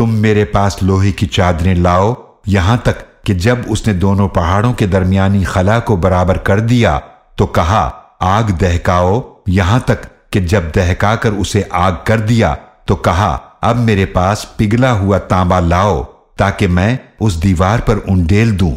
तुम मेरे पास लोहे की चादरें लाओ, यहाँ तक कि जब उसने दोनों पहाड़ों के दरमियानी खला को बराबर कर दिया तो कहा, आग दहकाओ, यहाँ तक कि जब दहकाकर उसे आग कर दिया तो कहा, अब मेरे पास पिघला हुआ तांबा लाओ, ताकि मैं उस दीवार पर उंडेल दूँ।